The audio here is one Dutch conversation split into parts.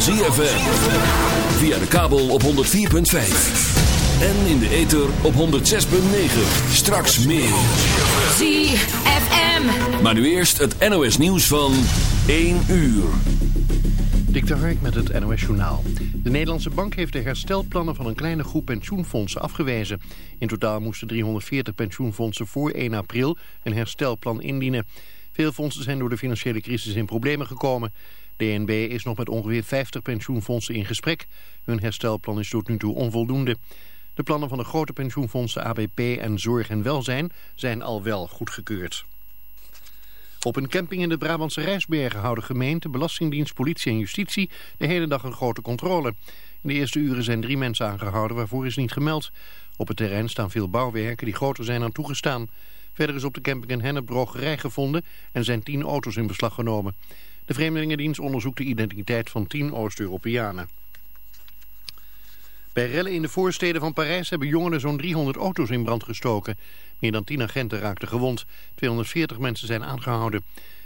van ZFM. Via de kabel op 104.5. En in de ether op 106.9. Straks meer. ZFM. Maar nu eerst het NOS nieuws van 1 uur. Dik de Hark met het NOS journaal. De Nederlandse bank heeft de herstelplannen van een kleine groep pensioenfondsen afgewezen. In totaal moesten 340 pensioenfondsen voor 1 april een herstelplan indienen. Veel fondsen zijn door de financiële crisis in problemen gekomen. DNB is nog met ongeveer 50 pensioenfondsen in gesprek. Hun herstelplan is tot nu toe onvoldoende. De plannen van de grote pensioenfondsen ABP en Zorg en Welzijn zijn al wel goedgekeurd. Op een camping in de Brabantse Rijsbergen houden gemeente, Belastingdienst, politie en justitie de hele dag een grote controle. In de eerste uren zijn drie mensen aangehouden waarvoor is niet gemeld. Op het terrein staan veel bouwwerken die groter zijn dan toegestaan. Verder is op de camping een hennepbrogerij gevonden en zijn tien auto's in beslag genomen. De Vreemdelingendienst onderzoekt de identiteit van tien Oost-Europeanen. Bij rellen in de voorsteden van Parijs hebben jongeren zo'n 300 auto's in brand gestoken. Meer dan 10 agenten raakten gewond. 240 mensen zijn aangehouden.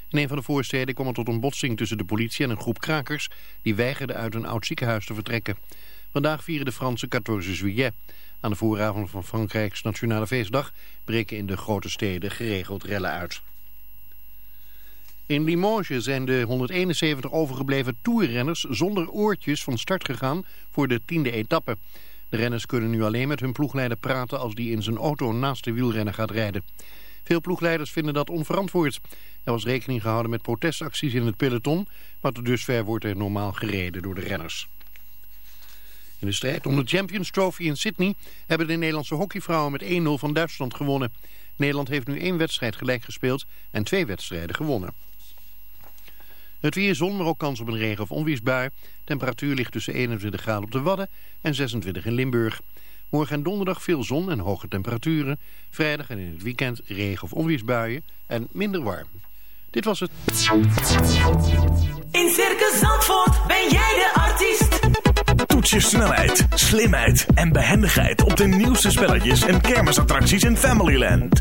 In een van de voorsteden kwam het tot een botsing tussen de politie en een groep krakers... die weigerden uit een oud ziekenhuis te vertrekken. Vandaag vieren de Franse 14 juillet. Aan de vooravond van Frankrijks Nationale Feestdag breken in de grote steden geregeld rellen uit. In Limoges zijn de 171 overgebleven toerrenners zonder oortjes van start gegaan voor de tiende etappe. De renners kunnen nu alleen met hun ploegleider praten als die in zijn auto naast de wielrenner gaat rijden. Veel ploegleiders vinden dat onverantwoord. Er was rekening gehouden met protestacties in het peloton, maar tot dusver wordt er normaal gereden door de renners. In de strijd om de Champions Trophy in Sydney hebben de Nederlandse hockeyvrouwen met 1-0 van Duitsland gewonnen. Nederland heeft nu één wedstrijd gelijk gespeeld en twee wedstrijden gewonnen. Het weer zon, maar ook kans op een regen- of onweersbui. Temperatuur ligt tussen 21 graden op de Wadden en 26 in Limburg. Morgen en donderdag veel zon en hoge temperaturen. Vrijdag en in het weekend regen- of onweersbuien en minder warm. Dit was het. In Circus Zandvoort ben jij de artiest. Toets je snelheid, slimheid en behendigheid op de nieuwste spelletjes en kermisattracties in Familyland.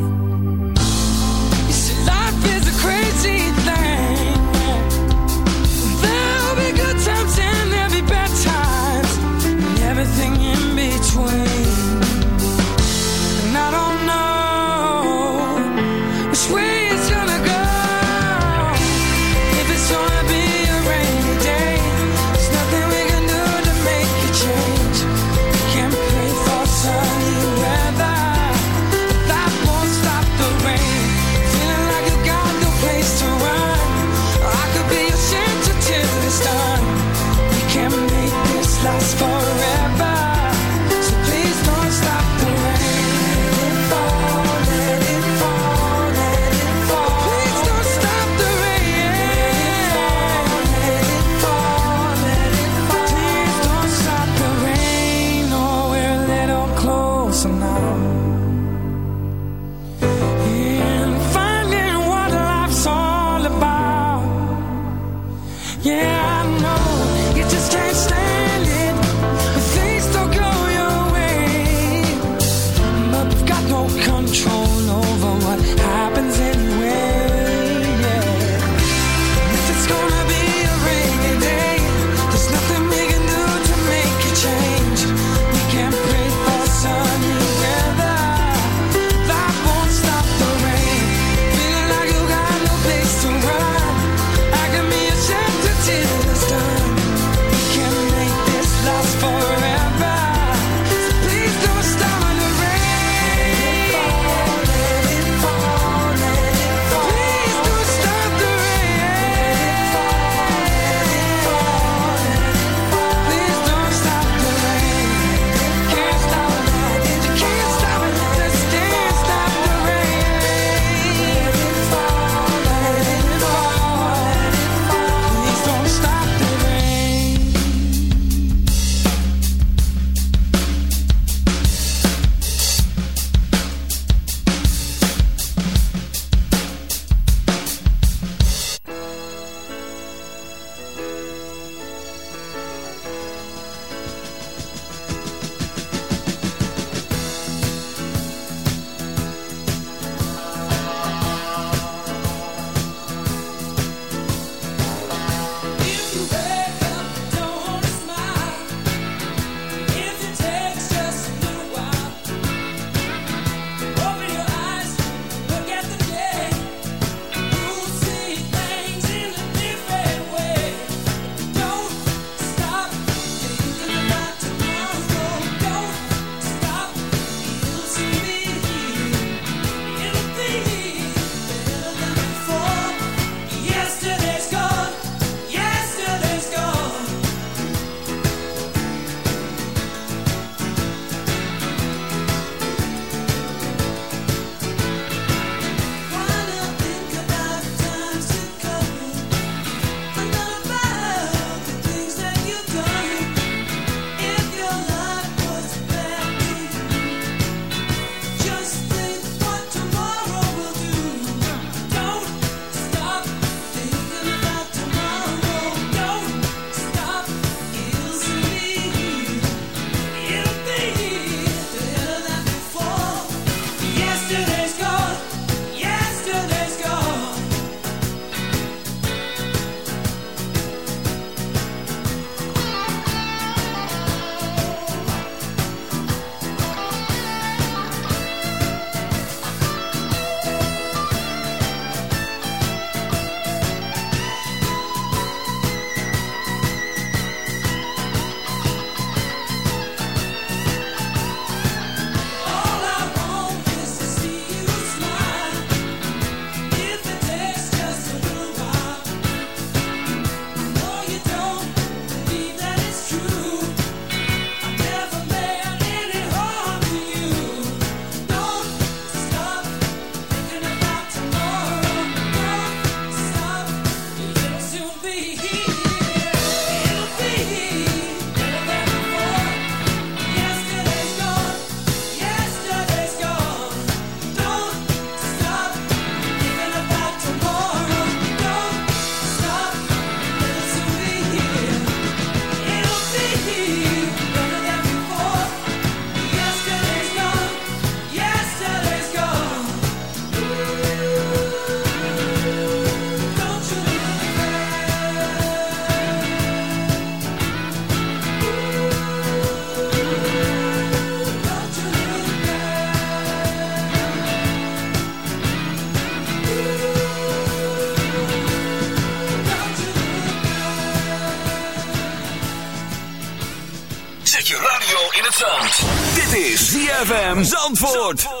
ZFM Zandvoort.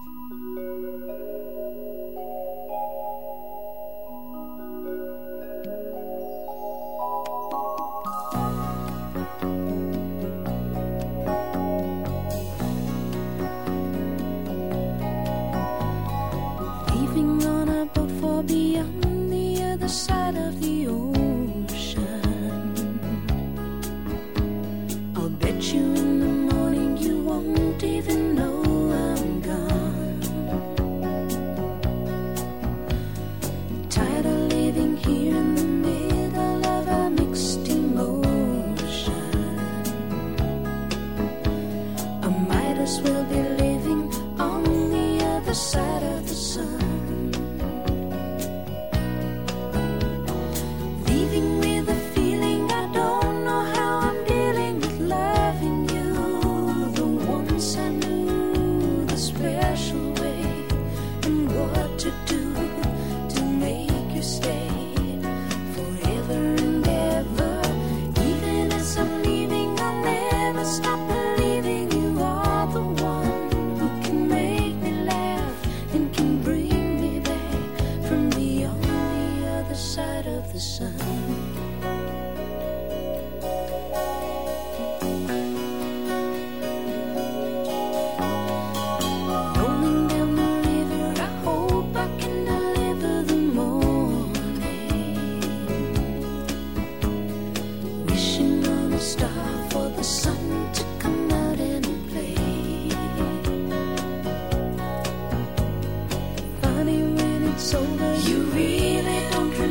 sober. You really don't remember.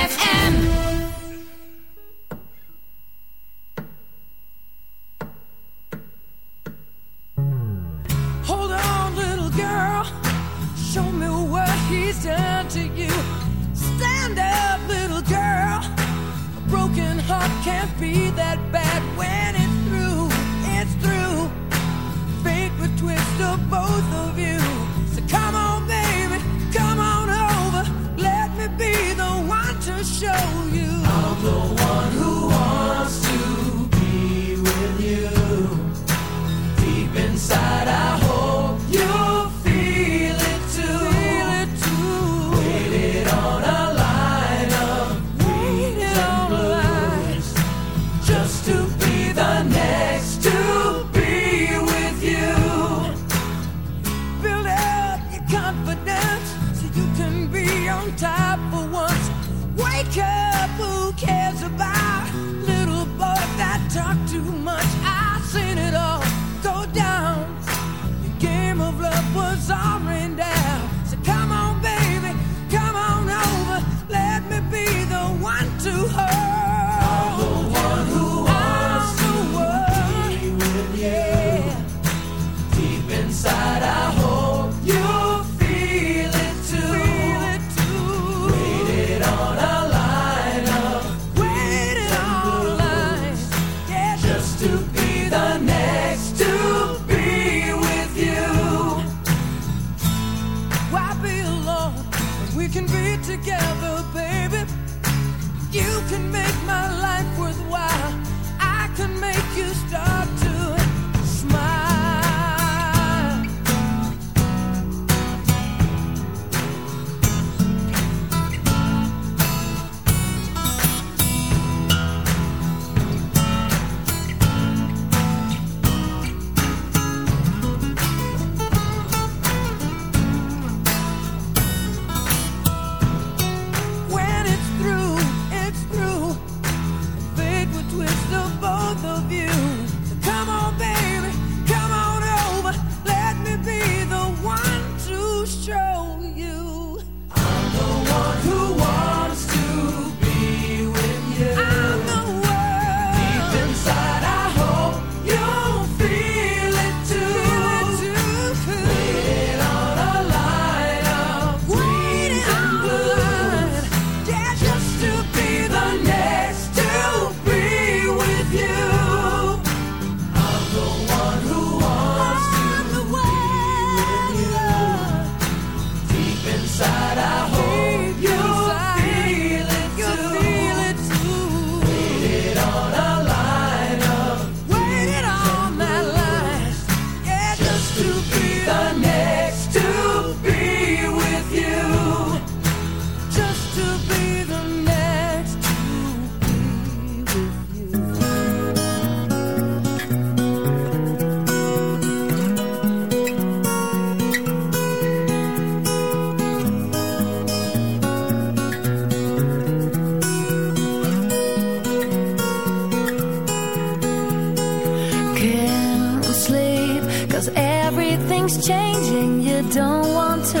changing, you don't want to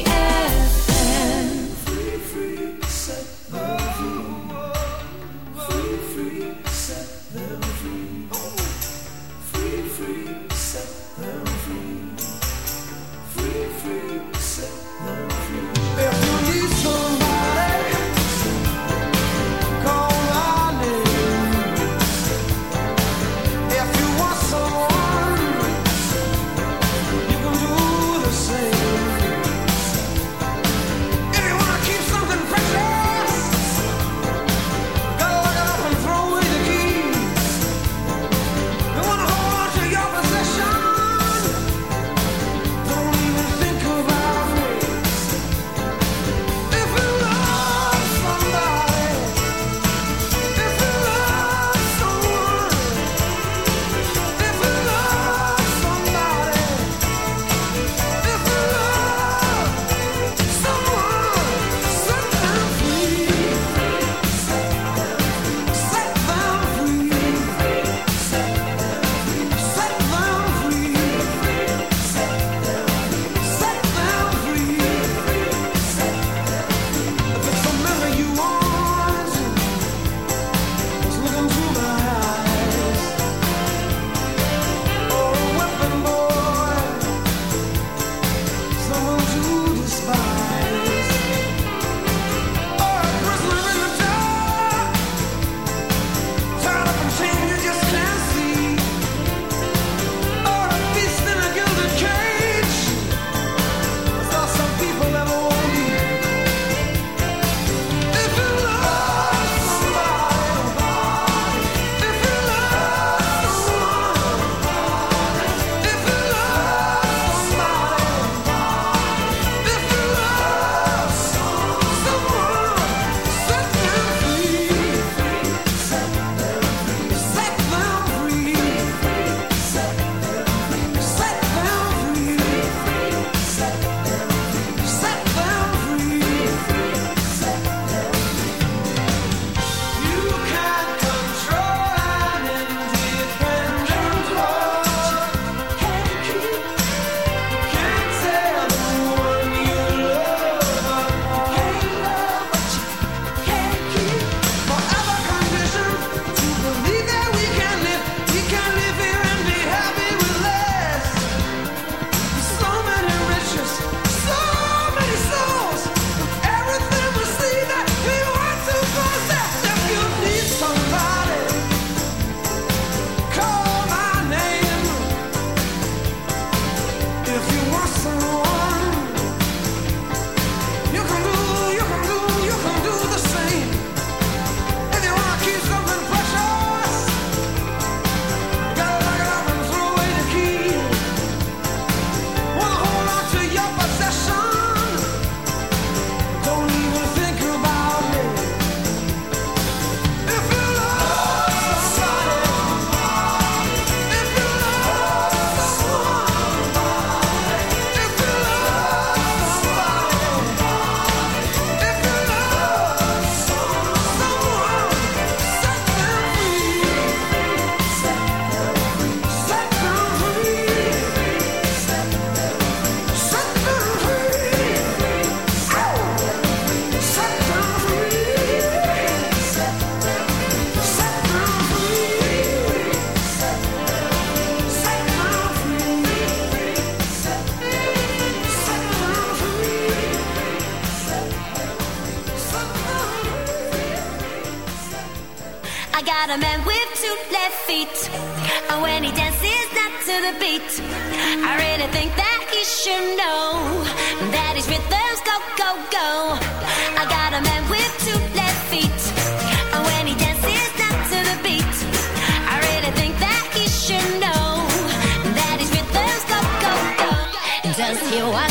veo a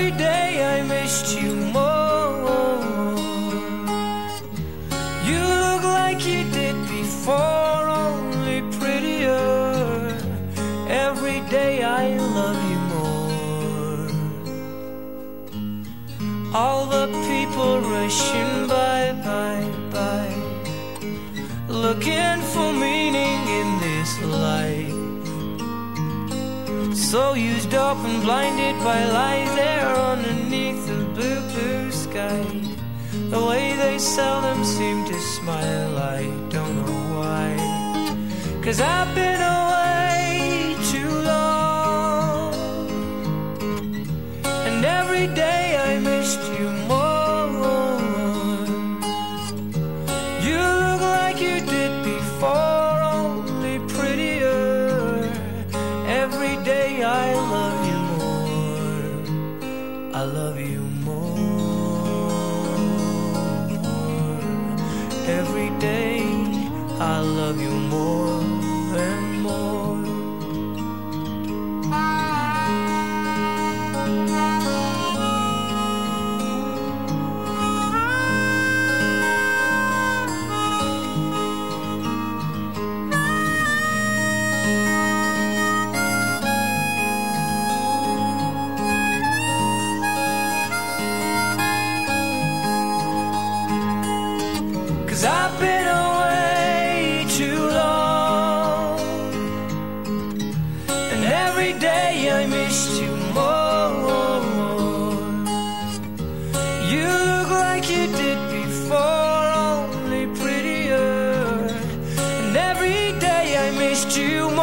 every day I missed you more. You look like you did before, only prettier. Every day I love you more. All the people rushing by, by, by, looking for me. So used up and blinded by lies there underneath the blue, blue sky. The way they seldom seem to smile, I don't know why. Cause I've been away. like you did before, only prettier. And every day I missed you more.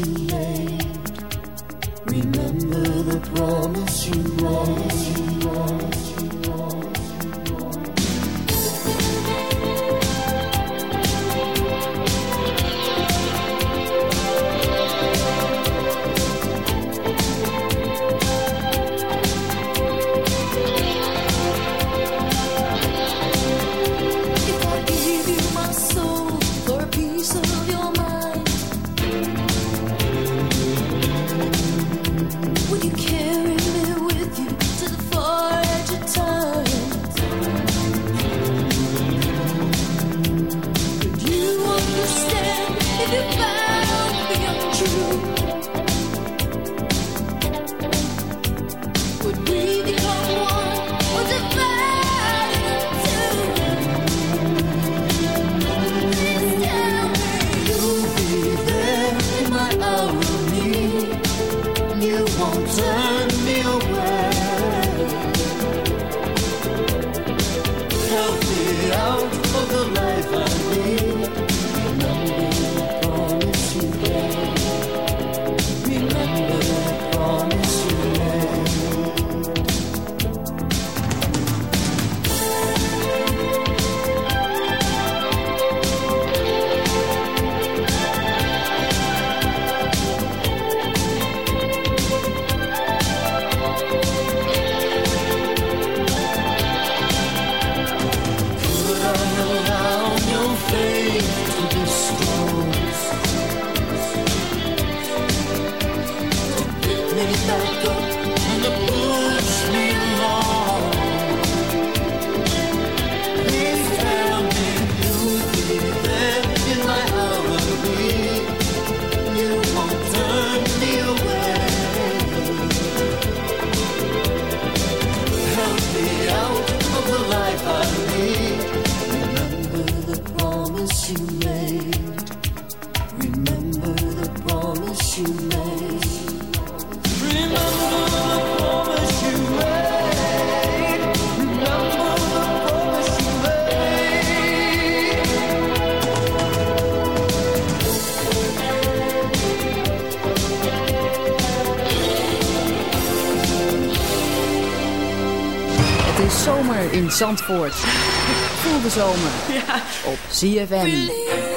you made. Zandvoort. Voel de zomer op ZFM.